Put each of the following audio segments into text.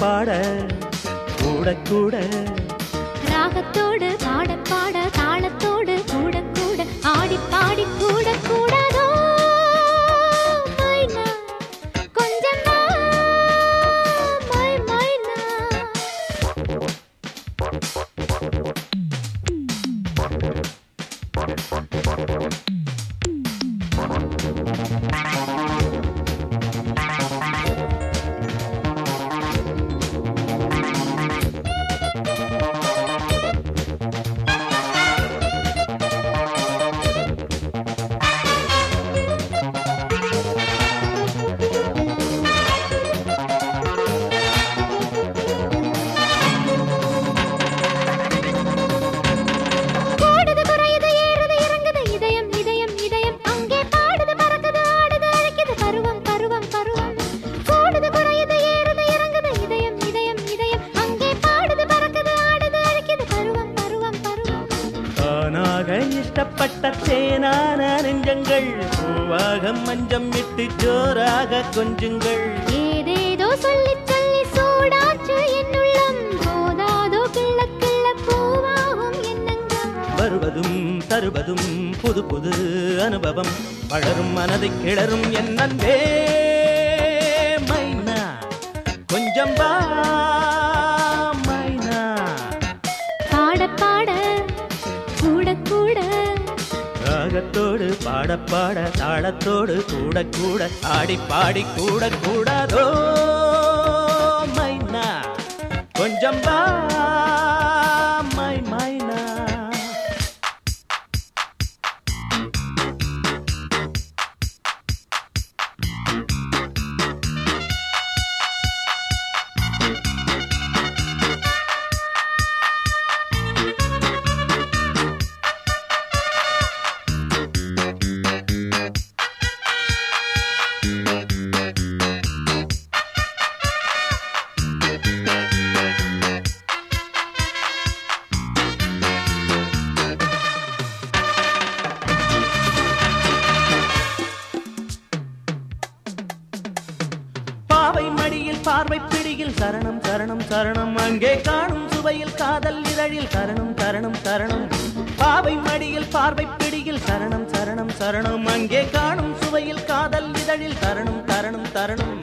பாட கூட கூட. ராகத்தோடு பாட பாட தாளத்தோடு கூட கூட. ஆடி பாடி கூட நெஞ்சங்கள் பூவாக மஞ்சம் இட்டு ஜோராக கொஞ்சுங்கள். ஏதேதோ சொல்லி சொல்லி சூடாச்சு என்னுள்ளம் போதாதோ கிள்ள கிள்ள பூவாகும் எண்ணங்கள் வருவதும் தருவதும் புது புது அனுபவம். வளரும் மனதை கிளறும் என் அன்பே. ராகத்தோடு பாடப்பாட தாளத்தோடு கூட கூட ஆடி பாடி கூட கூடாதோ மைனா. கொஞ்சம் பா பார்வை பிடியில் சரணம் சரணம் சரணம் அங்கே காணும் சுவையில் காதல் இதழில் சரணம் சரணம் சரணம் பாவை மடியில் பார்வை பிடியில் சரணம் சரணம் சரணம் அங்கே காணும் சுவையில் காதல் இதழில் சரணம் சரணம் சரணம்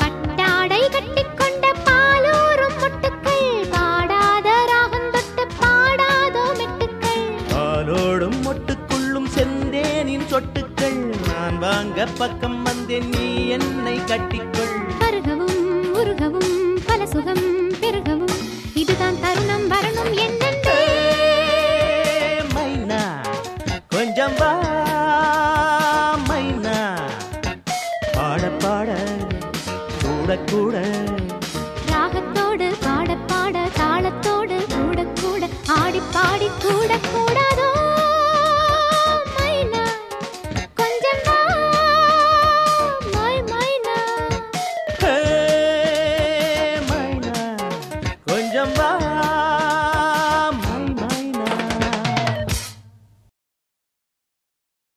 பட்டாடை கட்டிக்கொண்ட பாலூரும் மொட்டுக்கள். பாடாத ராகம் தொட்டு பாடாதோ மெட்டுக்கள். பாலோடும் மொட்டுக்குள்ளும் செந்தேனின் சொட்டுக்கள். நான் வாங்க பக்கம் வந்தேன் நீ என்னை கட்டிக்கொள். கூட. ராகத்தோடு பாட பாட தாளத்தோடு கூட கூட ஆடி பாடி கூட கூடாதோ?